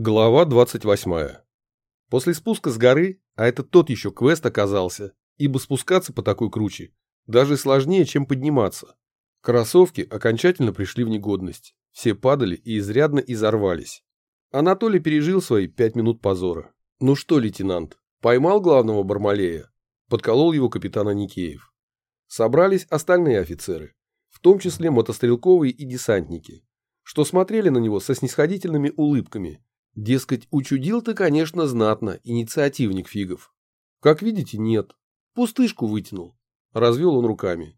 Глава 28. После спуска с горы, а это тот еще квест оказался, ибо спускаться по такой круче даже сложнее, чем подниматься. Кроссовки окончательно пришли в негодность. Все падали и изрядно изорвались. Анатолий пережил свои пять минут позора. Ну что, лейтенант, поймал главного Бармалея? Подколол его капитан Аникеев. Собрались остальные офицеры, в том числе мотострелковые и десантники, что смотрели на него со снисходительными улыбками Дескать, учудил ты, конечно, знатно, инициативник фигов. Как видите, нет. Пустышку вытянул. Развел он руками.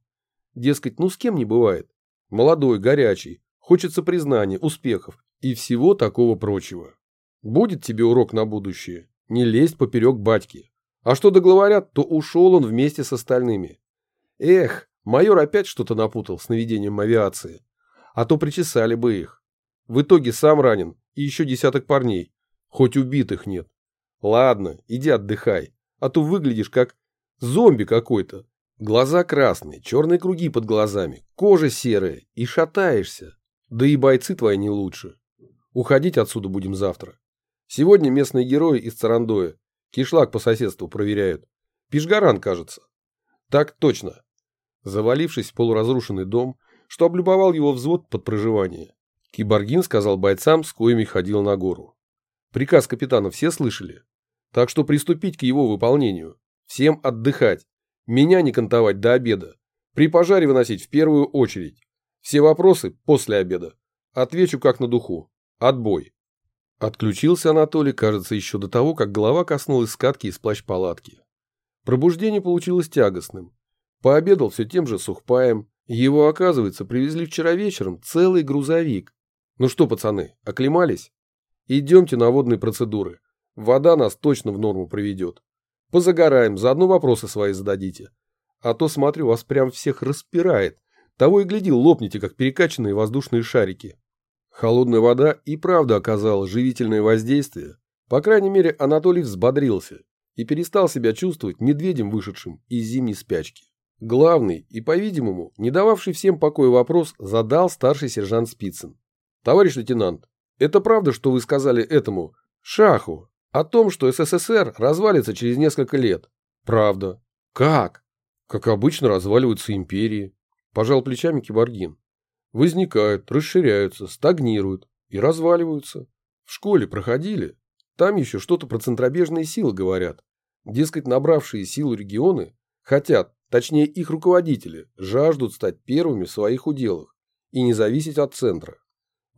Дескать, ну с кем не бывает. Молодой, горячий, хочется признания, успехов и всего такого прочего. Будет тебе урок на будущее. Не лезть поперек батьки. А что договорят, то ушел он вместе с остальными. Эх, майор опять что-то напутал с наведением авиации. А то причесали бы их. В итоге сам ранен, и еще десяток парней. Хоть убитых нет. Ладно, иди отдыхай, а то выглядишь как зомби какой-то. Глаза красные, черные круги под глазами, кожа серая и шатаешься. Да и бойцы твои не лучше. Уходить отсюда будем завтра. Сегодня местные герои из Царандоя кишлак по соседству проверяют. Пишгаран, кажется. Так точно. Завалившись в полуразрушенный дом, что облюбовал его взвод под проживание, Киборгин сказал бойцам, с коими ходил на гору. Приказ капитана все слышали? Так что приступить к его выполнению. Всем отдыхать. Меня не кантовать до обеда. При пожаре выносить в первую очередь. Все вопросы после обеда. Отвечу как на духу. Отбой. Отключился Анатолий, кажется, еще до того, как голова коснулась скатки из плащ-палатки. Пробуждение получилось тягостным. Пообедал все тем же сухпаем. Его, оказывается, привезли вчера вечером целый грузовик. Ну что, пацаны, оклемались? Идемте на водные процедуры. Вода нас точно в норму приведет. Позагораем, заодно вопросы свои зададите. А то, смотрю, вас прям всех распирает. Того и гляди, лопните, как перекачанные воздушные шарики. Холодная вода и правда оказала живительное воздействие. По крайней мере, Анатолий взбодрился и перестал себя чувствовать медведем, вышедшим из зимней спячки. Главный и, по-видимому, не дававший всем покоя вопрос задал старший сержант Спицын. Товарищ лейтенант, это правда, что вы сказали этому Шаху о том, что СССР развалится через несколько лет? Правда. Как? Как обычно разваливаются империи. Пожал плечами Киборгин. Возникают, расширяются, стагнируют и разваливаются. В школе проходили. Там еще что-то про центробежные силы говорят. Дескать, набравшие силу регионы хотят, точнее их руководители, жаждут стать первыми в своих уделах и не зависеть от центра.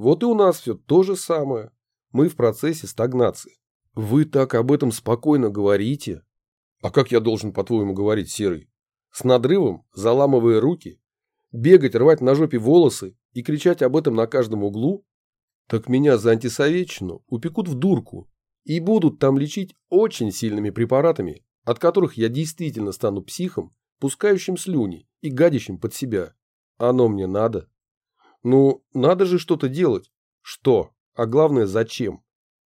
Вот и у нас все то же самое. Мы в процессе стагнации. Вы так об этом спокойно говорите. А как я должен, по-твоему, говорить, Серый? С надрывом, заламывая руки, бегать, рвать на жопе волосы и кричать об этом на каждом углу? Так меня за антисоветчину упекут в дурку и будут там лечить очень сильными препаратами, от которых я действительно стану психом, пускающим слюни и гадящим под себя. Оно мне надо. Ну, надо же что-то делать. Что? А главное, зачем?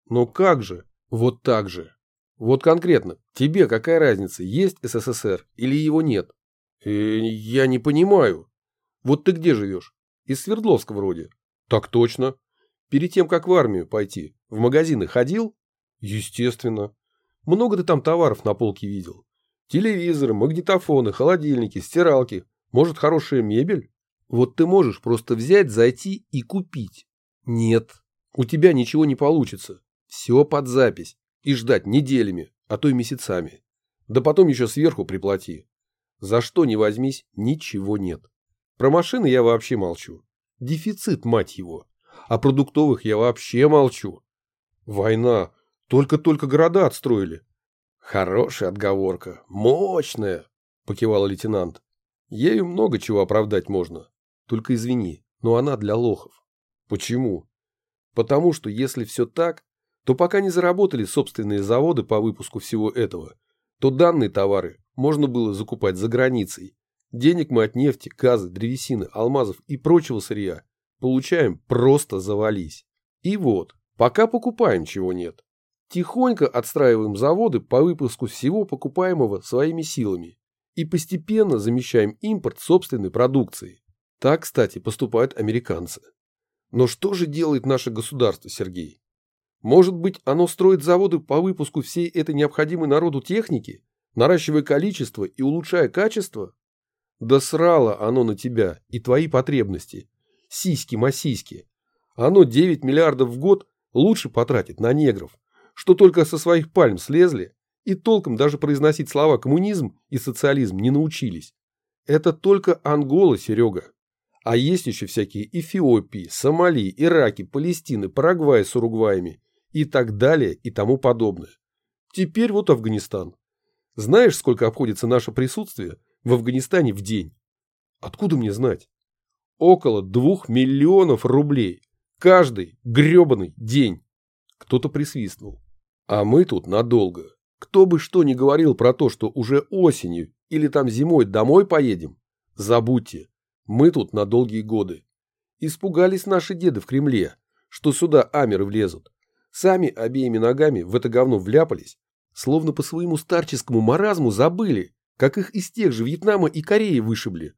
Но как же? Вот так же. Вот конкретно, тебе какая разница, есть СССР или его нет? Э, я не понимаю. Вот ты где живешь? Из Свердловска вроде. Так точно. Перед тем, как в армию пойти, в магазины ходил? Естественно. Много ты там товаров на полке видел? Телевизоры, магнитофоны, холодильники, стиралки. Может, хорошая мебель? Вот ты можешь просто взять, зайти и купить. Нет, у тебя ничего не получится. Все под запись. И ждать неделями, а то и месяцами. Да потом еще сверху приплати. За что не возьмись, ничего нет. Про машины я вообще молчу. Дефицит, мать его. А продуктовых я вообще молчу. Война. Только-только города отстроили. Хорошая отговорка. Мощная, покивал лейтенант. Ею много чего оправдать можно. Только извини, но она для лохов. Почему? Потому что если все так, то пока не заработали собственные заводы по выпуску всего этого, то данные товары можно было закупать за границей. Денег мы от нефти, газа, древесины, алмазов и прочего сырья получаем просто завались. И вот, пока покупаем чего нет. Тихонько отстраиваем заводы по выпуску всего покупаемого своими силами и постепенно замещаем импорт собственной продукцией. Так, кстати, поступают американцы. Но что же делает наше государство, Сергей? Может быть, оно строит заводы по выпуску всей этой необходимой народу техники, наращивая количество и улучшая качество? Да срало оно на тебя и твои потребности. Сиськи-масиськи. Оно 9 миллиардов в год лучше потратит на негров, что только со своих пальм слезли и толком даже произносить слова коммунизм и социализм не научились. Это только Ангола, Серега. А есть еще всякие Эфиопии, Сомали, Ираки, Палестины, Парагвай с Уругваями и так далее и тому подобное. Теперь вот Афганистан. Знаешь, сколько обходится наше присутствие в Афганистане в день? Откуда мне знать? Около двух миллионов рублей. Каждый гребаный день. Кто-то присвистнул. А мы тут надолго. Кто бы что ни говорил про то, что уже осенью или там зимой домой поедем, забудьте. Мы тут на долгие годы. Испугались наши деды в Кремле, что сюда амеры влезут. Сами обеими ногами в это говно вляпались, словно по своему старческому маразму забыли, как их из тех же Вьетнама и Кореи вышибли.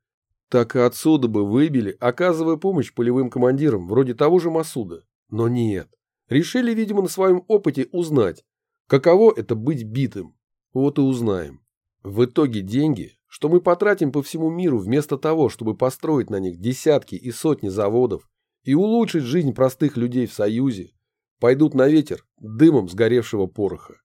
Так и отсюда бы выбили, оказывая помощь полевым командирам, вроде того же Масуда. Но нет. Решили, видимо, на своем опыте узнать, каково это быть битым. Вот и узнаем. В итоге деньги, что мы потратим по всему миру вместо того, чтобы построить на них десятки и сотни заводов и улучшить жизнь простых людей в Союзе, пойдут на ветер дымом сгоревшего пороха.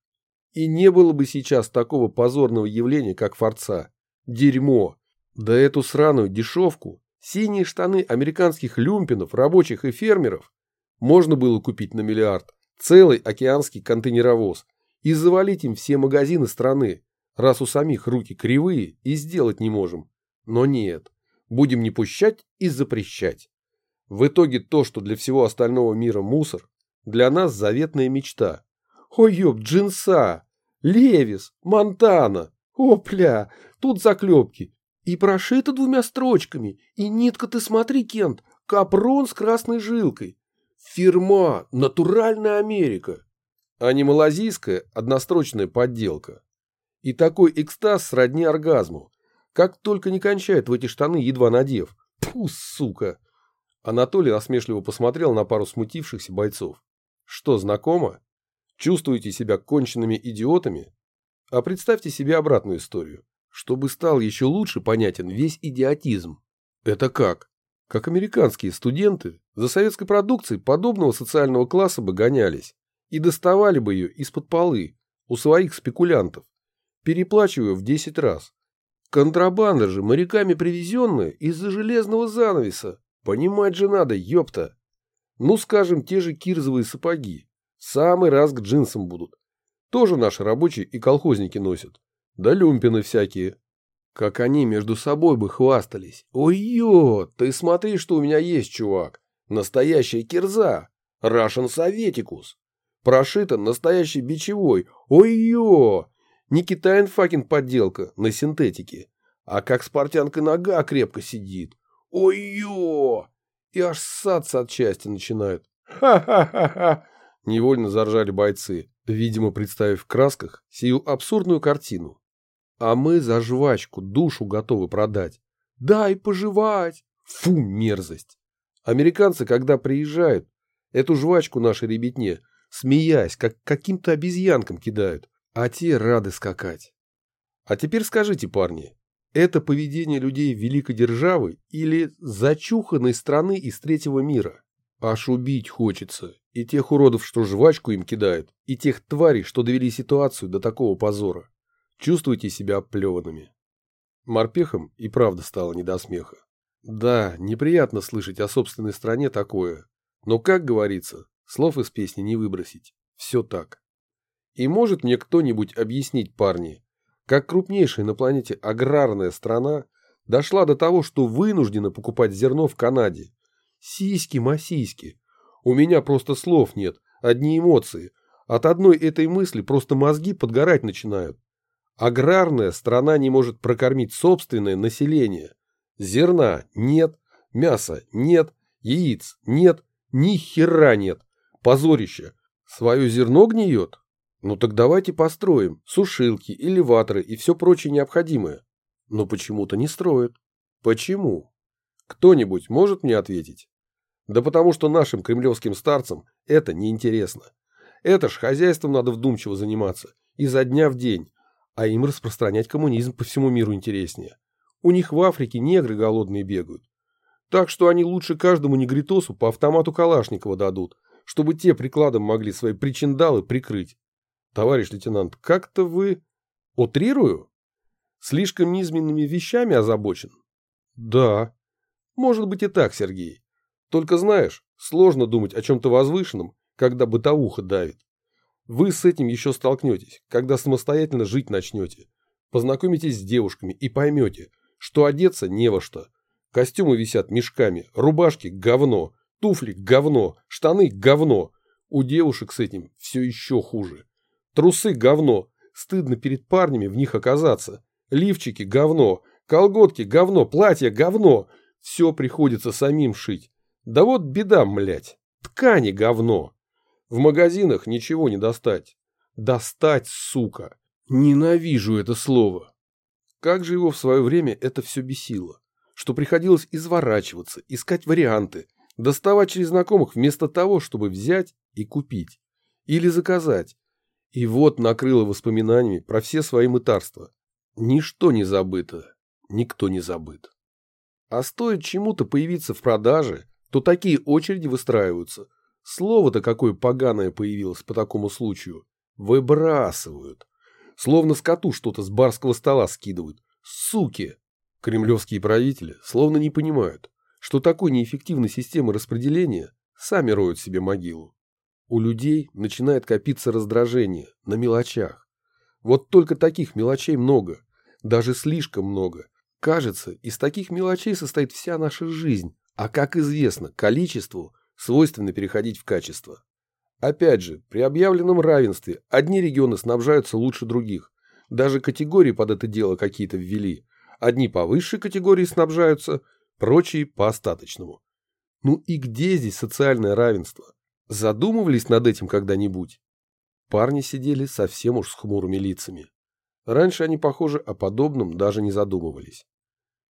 И не было бы сейчас такого позорного явления, как форца. Дерьмо. Да эту сраную дешевку, синие штаны американских люмпинов, рабочих и фермеров можно было купить на миллиард, целый океанский контейнеровоз и завалить им все магазины страны, раз у самих руки кривые и сделать не можем. Но нет, будем не пущать и запрещать. В итоге то, что для всего остального мира мусор, для нас заветная мечта. Ой, ёб, джинса, Левис, Монтана, опля, тут заклепки. И прошито двумя строчками, и нитка ты смотри, Кент, капрон с красной жилкой. Фирма, натуральная Америка. А не малазийская однострочная подделка. И такой экстаз сродни оргазму. Как только не кончает в эти штаны, едва надев. Фу, сука. Анатолий осмешливо посмотрел на пару смутившихся бойцов. Что, знакомо? Чувствуете себя конченными идиотами? А представьте себе обратную историю, чтобы стал еще лучше понятен весь идиотизм. Это как? Как американские студенты за советской продукцией подобного социального класса бы гонялись и доставали бы ее из-под полы у своих спекулянтов, переплачивая в 10 раз. Контрабанда же моряками привезенная из-за железного занавеса. Понимать же надо, ёпта. Ну, скажем, те же кирзовые сапоги. Самый раз к джинсам будут. Тоже наши рабочие и колхозники носят. Да люмпины всякие. Как они между собой бы хвастались. Ой-ё, ты смотри, что у меня есть, чувак. Настоящая кирза. Рашен Советикус. Прошита настоящий бичевой. Ой-ё. Не Китайн факин подделка на синтетике. А как спортянка нога крепко сидит. Ой-ё и аж ссаться от счастья начинают. Ха-ха-ха-ха! Невольно заржали бойцы, видимо, представив в красках сию абсурдную картину. А мы за жвачку душу готовы продать. Дай пожевать! Фу, мерзость! Американцы, когда приезжают, эту жвачку нашей ребятне, смеясь, как каким-то обезьянкам кидают, а те рады скакать. А теперь скажите, парни, это поведение людей великой державы или зачуханной страны из третьего мира? Аж убить хочется. И тех уродов, что жвачку им кидают, и тех тварей, что довели ситуацию до такого позора. Чувствуйте себя оплеванными. Морпехам и правда стало не до смеха. Да, неприятно слышать о собственной стране такое. Но, как говорится, слов из песни не выбросить. Все так. И может мне кто-нибудь объяснить, парни, как крупнейшая на планете аграрная страна дошла до того, что вынуждена покупать зерно в Канаде. Сиськи-масиськи. У меня просто слов нет, одни эмоции. От одной этой мысли просто мозги подгорать начинают. Аграрная страна не может прокормить собственное население. Зерна нет, мяса нет, яиц нет, ни хера нет. Позорище. Свое зерно гниет? Ну так давайте построим сушилки, элеваторы и все прочее необходимое. Но почему-то не строят. Почему? Кто-нибудь может мне ответить? Да потому что нашим кремлевским старцам это неинтересно. Это ж хозяйством надо вдумчиво заниматься, изо дня в день, а им распространять коммунизм по всему миру интереснее. У них в Африке негры голодные бегают. Так что они лучше каждому негритосу по автомату Калашникова дадут, чтобы те прикладом могли свои причиндалы прикрыть. Товарищ лейтенант, как-то вы... Утрирую? Слишком низменными вещами озабочен? Да. Может быть и так, Сергей. Только знаешь, сложно думать о чем-то возвышенном, когда бытовуха давит. Вы с этим еще столкнетесь, когда самостоятельно жить начнете. Познакомитесь с девушками и поймете, что одеться не во что. Костюмы висят мешками, рубашки – говно, туфли – говно, штаны – говно. У девушек с этим все еще хуже. Трусы – говно, стыдно перед парнями в них оказаться. Лифчики – говно, колготки – говно, платья – говно. Все приходится самим шить. Да вот беда, млять, ткани – говно. В магазинах ничего не достать. Достать, сука. Ненавижу это слово. Как же его в свое время это все бесило что приходилось изворачиваться, искать варианты, доставать через знакомых вместо того, чтобы взять и купить. Или заказать. И вот накрыло воспоминаниями про все свои мытарства. Ничто не забыто, никто не забыт. А стоит чему-то появиться в продаже, то такие очереди выстраиваются. Слово-то какое поганое появилось по такому случаю. Выбрасывают. Словно скоту что-то с барского стола скидывают. Суки! Кремлевские правители словно не понимают, что такой неэффективной системы распределения сами роют себе могилу. У людей начинает копиться раздражение на мелочах. Вот только таких мелочей много, даже слишком много. Кажется, из таких мелочей состоит вся наша жизнь, а как известно, количеству свойственно переходить в качество. Опять же, при объявленном равенстве одни регионы снабжаются лучше других. Даже категории под это дело какие-то ввели, Одни по высшей категории снабжаются, прочие по остаточному. Ну и где здесь социальное равенство? Задумывались над этим когда-нибудь? Парни сидели совсем уж с хмурыми лицами. Раньше они, похоже, о подобном даже не задумывались.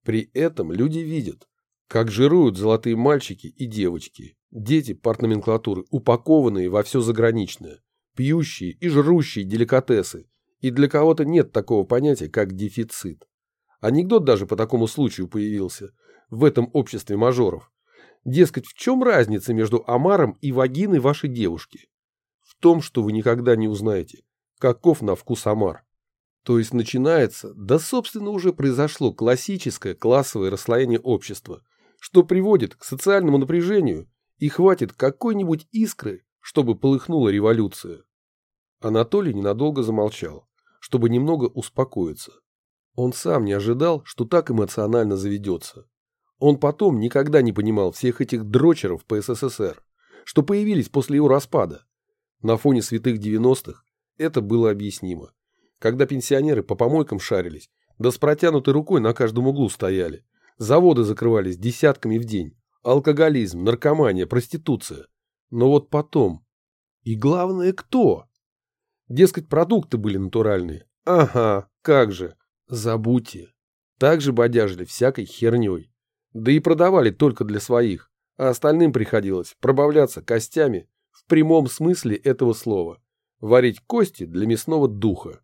При этом люди видят, как жируют золотые мальчики и девочки, дети партноменклатуры, упакованные во все заграничное, пьющие и жрущие деликатесы, и для кого-то нет такого понятия, как дефицит. Анекдот даже по такому случаю появился в этом обществе мажоров. Дескать, в чем разница между омаром и вагиной вашей девушки? В том, что вы никогда не узнаете, каков на вкус омар. То есть начинается, да собственно уже произошло классическое классовое расслоение общества, что приводит к социальному напряжению и хватит какой-нибудь искры, чтобы полыхнула революция. Анатолий ненадолго замолчал, чтобы немного успокоиться. Он сам не ожидал, что так эмоционально заведется. Он потом никогда не понимал всех этих дрочеров по СССР, что появились после его распада. На фоне святых 90-х это было объяснимо. Когда пенсионеры по помойкам шарились, да с протянутой рукой на каждом углу стояли. Заводы закрывались десятками в день. Алкоголизм, наркомания, проституция. Но вот потом. И главное, кто? Дескать, продукты были натуральные. Ага, как же. Забудьте. Также бодяжили всякой херней. Да и продавали только для своих, а остальным приходилось пробавляться костями в прямом смысле этого слова. Варить кости для мясного духа.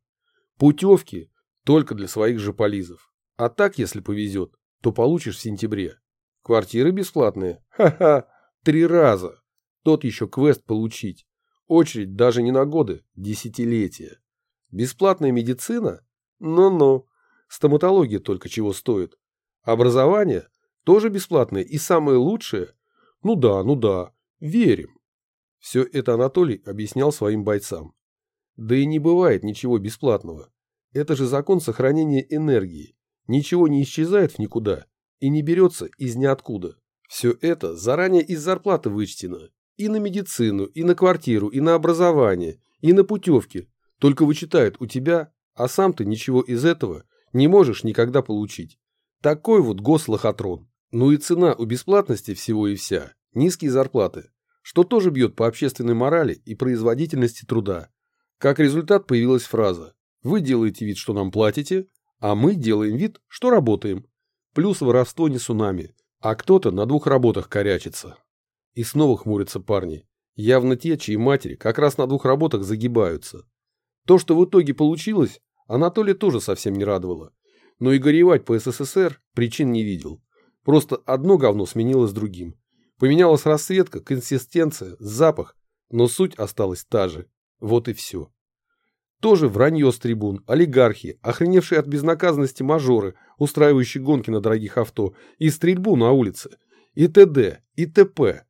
Путевки только для своих же полизов. А так, если повезет, то получишь в сентябре. Квартиры бесплатные? Ха-ха, три раза. Тот еще квест получить. Очередь даже не на годы, десятилетия. Бесплатная медицина? Ну-ну. Стоматология только чего стоит. Образование тоже бесплатное и самое лучшее. Ну да, ну да, верим. Все это Анатолий объяснял своим бойцам. Да и не бывает ничего бесплатного. Это же закон сохранения энергии. Ничего не исчезает в никуда и не берется из ниоткуда. Все это заранее из зарплаты вычтено. И на медицину, и на квартиру, и на образование, и на путевки. Только вычитают у тебя, а сам ты ничего из этого не можешь никогда получить. Такой вот гослохотрон. Ну и цена у бесплатности всего и вся. Низкие зарплаты, что тоже бьет по общественной морали и производительности труда. Как результат появилась фраза «Вы делаете вид, что нам платите, а мы делаем вид, что работаем». Плюс воровство не цунами, а кто-то на двух работах корячится. И снова хмурятся парни. Явно те, чьи матери как раз на двух работах загибаются. То, что в итоге получилось, Анатолия тоже совсем не радовало. Но и горевать по СССР причин не видел. Просто одно говно сменилось другим. Поменялась расцветка, консистенция, запах, но суть осталась та же. Вот и все. Тоже вранье с трибун, олигархи, охреневшие от безнаказанности мажоры, устраивающие гонки на дорогих авто, и стрельбу на улице, и т.д., и т.п.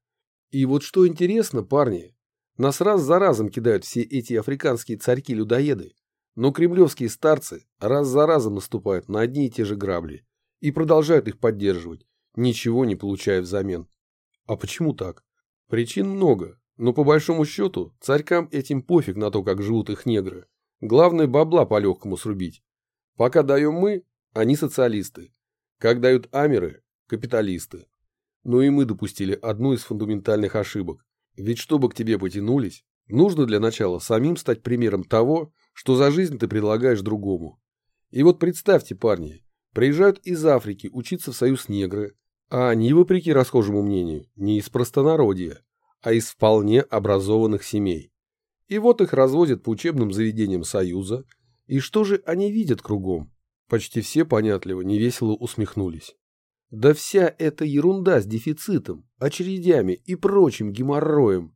И вот что интересно, парни, нас раз за разом кидают все эти африканские царьки-людоеды, но кремлевские старцы раз за разом наступают на одни и те же грабли и продолжают их поддерживать, ничего не получая взамен. А почему так? Причин много, но по большому счету царькам этим пофиг на то, как живут их негры. Главное бабла по-легкому срубить. Пока даем мы, они социалисты. Как дают амеры, капиталисты. Но и мы допустили одну из фундаментальных ошибок. Ведь чтобы к тебе потянулись, нужно для начала самим стать примером того, что за жизнь ты предлагаешь другому. И вот представьте, парни, приезжают из Африки учиться в союз негры, а они, вопреки расхожему мнению, не из простонародья, а из вполне образованных семей. И вот их развозят по учебным заведениям Союза. И что же они видят кругом? Почти все понятливо, невесело усмехнулись. Да вся эта ерунда с дефицитом, очередями и прочим геморроем.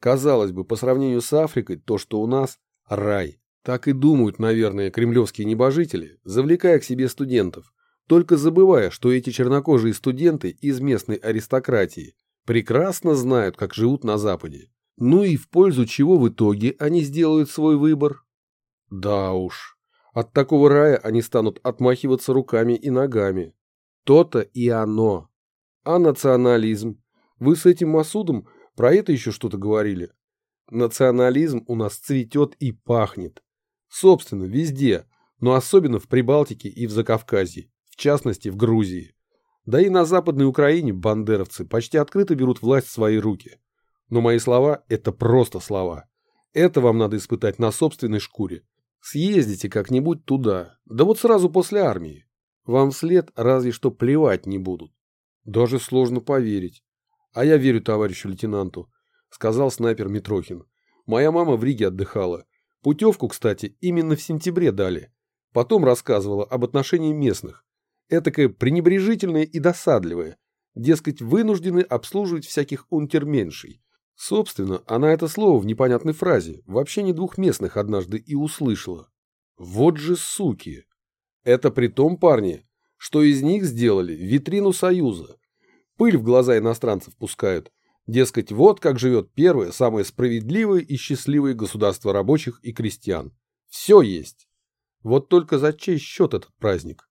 Казалось бы, по сравнению с Африкой, то, что у нас – рай. Так и думают, наверное, кремлевские небожители, завлекая к себе студентов, только забывая, что эти чернокожие студенты из местной аристократии прекрасно знают, как живут на Западе. Ну и в пользу чего в итоге они сделают свой выбор? Да уж, от такого рая они станут отмахиваться руками и ногами. То-то и оно. А национализм? Вы с этим Масудом про это еще что-то говорили? Национализм у нас цветет и пахнет. Собственно, везде, но особенно в Прибалтике и в Закавказье, в частности в Грузии. Да и на Западной Украине бандеровцы почти открыто берут власть в свои руки. Но мои слова – это просто слова. Это вам надо испытать на собственной шкуре. Съездите как-нибудь туда, да вот сразу после армии. Вам вслед разве что плевать не будут. Даже сложно поверить. А я верю товарищу лейтенанту, сказал снайпер Митрохин. Моя мама в Риге отдыхала. Путевку, кстати, именно в сентябре дали. Потом рассказывала об отношении местных. Этакое пренебрежительное и досадливое. Дескать, вынуждены обслуживать всяких унтерменшей. Собственно, она это слово в непонятной фразе в общении двух местных однажды и услышала. Вот же суки! Это при том, парни, что из них сделали витрину Союза. Пыль в глаза иностранцев пускают. Дескать, вот как живет первое, самое справедливое и счастливое государство рабочих и крестьян. Все есть. Вот только за чей счет этот праздник?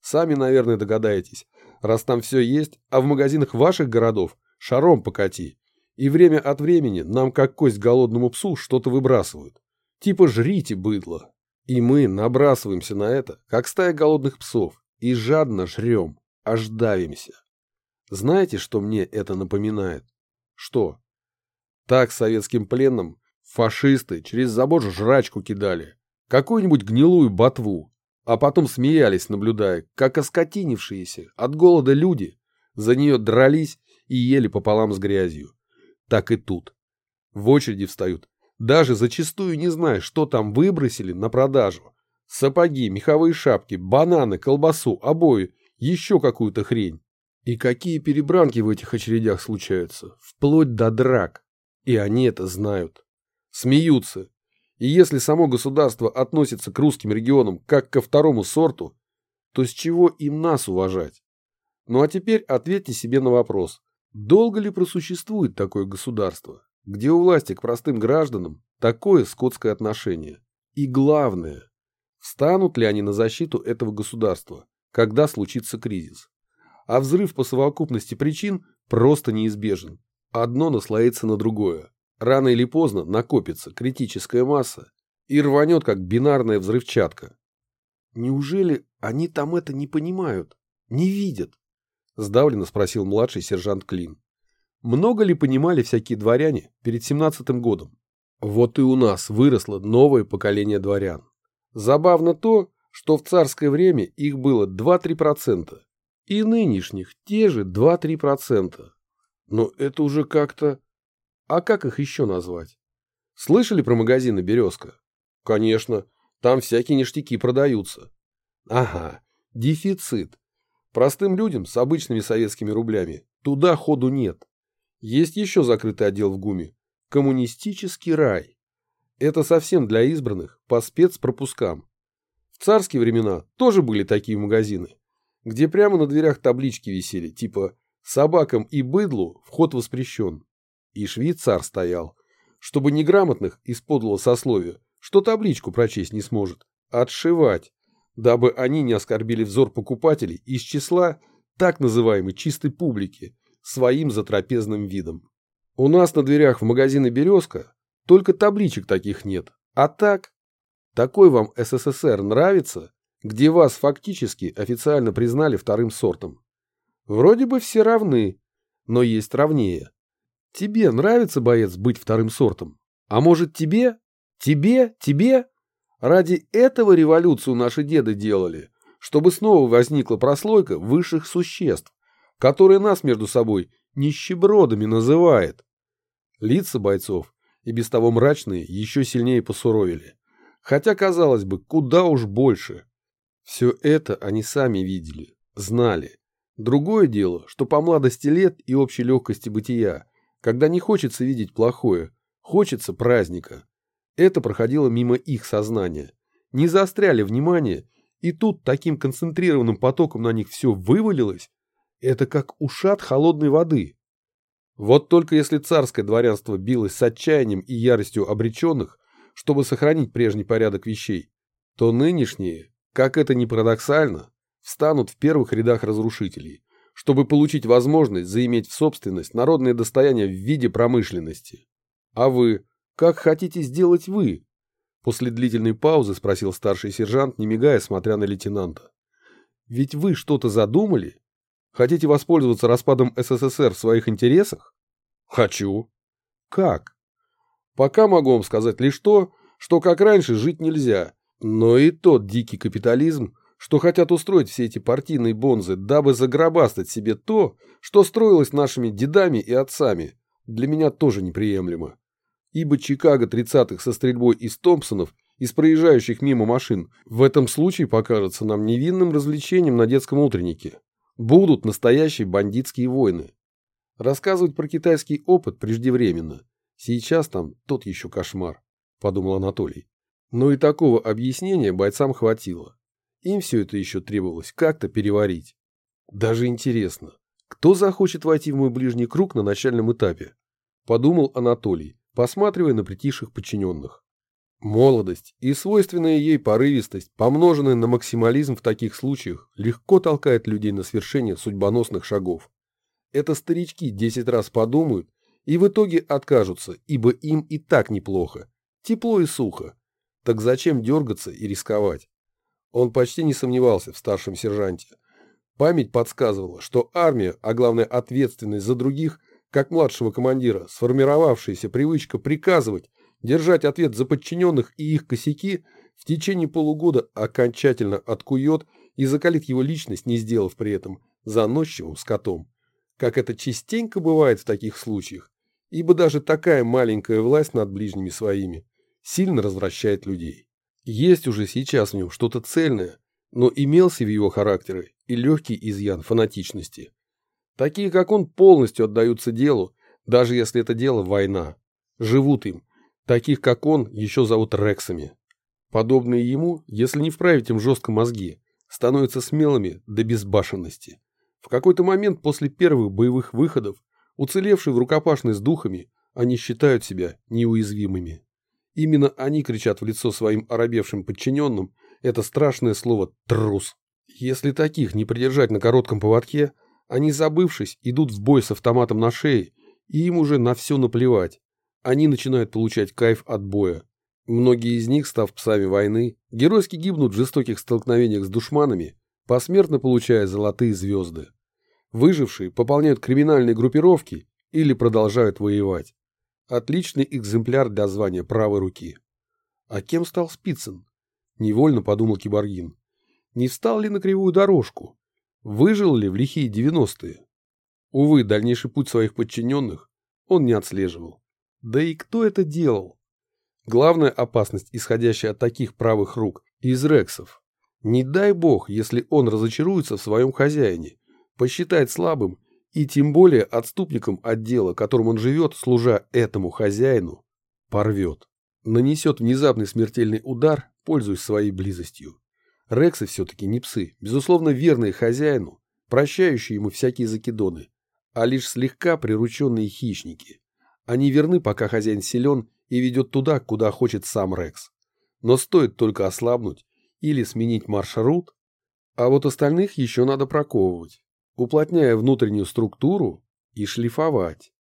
Сами, наверное, догадаетесь. Раз там все есть, а в магазинах ваших городов шаром покати. И время от времени нам, как кость голодному псу, что-то выбрасывают. Типа жрите, быдло. И мы набрасываемся на это, как стая голодных псов, и жадно жрем, аж давимся. Знаете, что мне это напоминает? Что? Так советским пленным фашисты через забор жрачку кидали, какую-нибудь гнилую ботву, а потом смеялись, наблюдая, как оскотинившиеся от голода люди за нее дрались и ели пополам с грязью так и тут. В очереди встают, даже зачастую не зная, что там выбросили на продажу. Сапоги, меховые шапки, бананы, колбасу, обои, еще какую-то хрень. И какие перебранки в этих очередях случаются, вплоть до драк. И они это знают. Смеются. И если само государство относится к русским регионам как ко второму сорту, то с чего им нас уважать? Ну а теперь ответьте себе на вопрос. Долго ли просуществует такое государство, где у власти к простым гражданам такое скотское отношение? И главное, встанут ли они на защиту этого государства, когда случится кризис? А взрыв по совокупности причин просто неизбежен. Одно наслоится на другое. Рано или поздно накопится критическая масса и рванет, как бинарная взрывчатка. Неужели они там это не понимают, не видят? Сдавленно спросил младший сержант Клин. Много ли понимали всякие дворяне перед семнадцатым годом? Вот и у нас выросло новое поколение дворян. Забавно то, что в царское время их было 2-3%, и нынешних те же 2-3%. Но это уже как-то... А как их еще назвать? Слышали про магазины «Березка»? Конечно, там всякие ништяки продаются. Ага, дефицит. Простым людям с обычными советскими рублями туда ходу нет. Есть еще закрытый отдел в ГУМе. Коммунистический рай. Это совсем для избранных по спецпропускам. В царские времена тоже были такие магазины, где прямо на дверях таблички висели, типа «Собакам и быдлу вход воспрещен». И швейцар стоял, чтобы неграмотных из подлого сословия, что табличку прочесть не сможет, отшивать, дабы они не оскорбили взор покупателей из числа так называемой чистой публики своим затрапезным видом. У нас на дверях в магазине «Березка» только табличек таких нет, а так такой вам СССР нравится, где вас фактически официально признали вторым сортом? Вроде бы все равны, но есть равнее. Тебе нравится, боец, быть вторым сортом? А может тебе? Тебе? Тебе? Ради этого революцию наши деды делали, чтобы снова возникла прослойка высших существ, которая нас между собой нищебродами называет. Лица бойцов, и без того мрачные, еще сильнее посуровили. Хотя, казалось бы, куда уж больше. Все это они сами видели, знали. Другое дело, что по младости лет и общей легкости бытия, когда не хочется видеть плохое, хочется праздника. Это проходило мимо их сознания. Не заостряли внимание, и тут таким концентрированным потоком на них все вывалилось. Это как ушат холодной воды. Вот только если царское дворянство билось с отчаянием и яростью обреченных, чтобы сохранить прежний порядок вещей, то нынешние, как это ни парадоксально, встанут в первых рядах разрушителей, чтобы получить возможность заиметь в собственность народное достояние в виде промышленности. А вы, как хотите сделать вы? После длительной паузы спросил старший сержант, не мигая, смотря на лейтенанта. Ведь вы что-то задумали? Хотите воспользоваться распадом СССР в своих интересах? Хочу. Как? Пока могу вам сказать лишь то, что как раньше жить нельзя. Но и тот дикий капитализм, что хотят устроить все эти партийные бонзы, дабы загробастать себе то, что строилось нашими дедами и отцами, для меня тоже неприемлемо. Ибо Чикаго 30-х со стрельбой из Томпсонов из проезжающих мимо машин в этом случае покажется нам невинным развлечением на детском утреннике. Будут настоящие бандитские войны. Рассказывать про китайский опыт преждевременно. Сейчас там тот еще кошмар, подумал Анатолий. Но и такого объяснения бойцам хватило. Им все это еще требовалось как-то переварить. Даже интересно, кто захочет войти в мой ближний круг на начальном этапе? Подумал Анатолий, посматривая на притихших подчиненных. Молодость и свойственная ей порывистость, помноженная на максимализм в таких случаях, легко толкает людей на свершение судьбоносных шагов. Это старички десять раз подумают и в итоге откажутся, ибо им и так неплохо, тепло и сухо. Так зачем дергаться и рисковать? Он почти не сомневался в старшем сержанте. Память подсказывала, что армия, а главное ответственность за других, как младшего командира, сформировавшаяся привычка приказывать, держать ответ за подчиненных и их косяки, в течение полугода окончательно откует и закалит его личность, не сделав при этом заносчивым скотом. Как это частенько бывает в таких случаях, ибо даже такая маленькая власть над ближними своими сильно развращает людей. Есть уже сейчас в нем что-то цельное, но имелся в его характере и легкий изъян фанатичности. Такие, как он, полностью отдаются делу, даже если это дело война. Живут им. Таких, как он, еще зовут Рексами. Подобные ему, если не вправить им жестко мозги, становятся смелыми до безбашенности. В какой-то момент после первых боевых выходов Уцелевшие в рукопашной с духами, они считают себя неуязвимыми. Именно они кричат в лицо своим оробевшим подчиненным это страшное слово «трус». Если таких не придержать на коротком поводке, они, забывшись, идут в бой с автоматом на шее, и им уже на все наплевать. Они начинают получать кайф от боя. Многие из них, став псами войны, геройски гибнут в жестоких столкновениях с душманами, посмертно получая золотые звезды. Выжившие пополняют криминальные группировки или продолжают воевать. Отличный экземпляр для звания правой руки. А кем стал Спицын? Невольно подумал Киборгин. Не встал ли на кривую дорожку? Выжил ли в лихие девяностые? Увы, дальнейший путь своих подчиненных он не отслеживал. Да и кто это делал? Главная опасность, исходящая от таких правых рук, из рексов. Не дай бог, если он разочаруется в своем хозяине, посчитает слабым и тем более отступником от дела, которым он живет, служа этому хозяину, порвет. Нанесет внезапный смертельный удар, пользуясь своей близостью. Рексы все-таки не псы, безусловно верные хозяину, прощающие ему всякие закидоны, а лишь слегка прирученные хищники. Они верны, пока хозяин силен и ведет туда, куда хочет сам Рекс. Но стоит только ослабнуть или сменить маршрут, а вот остальных еще надо проковывать, уплотняя внутреннюю структуру и шлифовать.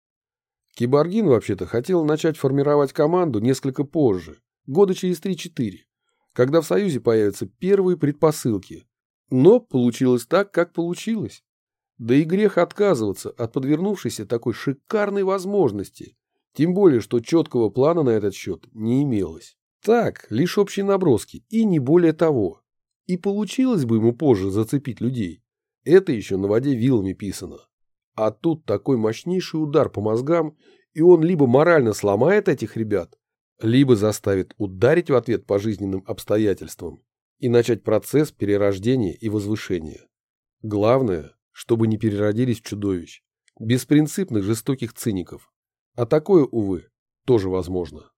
Киборгин вообще-то хотел начать формировать команду несколько позже, года через 3-4, когда в Союзе появятся первые предпосылки. Но получилось так, как получилось. Да и грех отказываться от подвернувшейся такой шикарной возможности, тем более, что четкого плана на этот счет не имелось. Так, лишь общие наброски, и не более того. И получилось бы ему позже зацепить людей. Это еще на воде вилами писано. А тут такой мощнейший удар по мозгам, и он либо морально сломает этих ребят, либо заставит ударить в ответ по жизненным обстоятельствам и начать процесс перерождения и возвышения. Главное, чтобы не переродились чудовищ, беспринципных жестоких циников. А такое, увы, тоже возможно.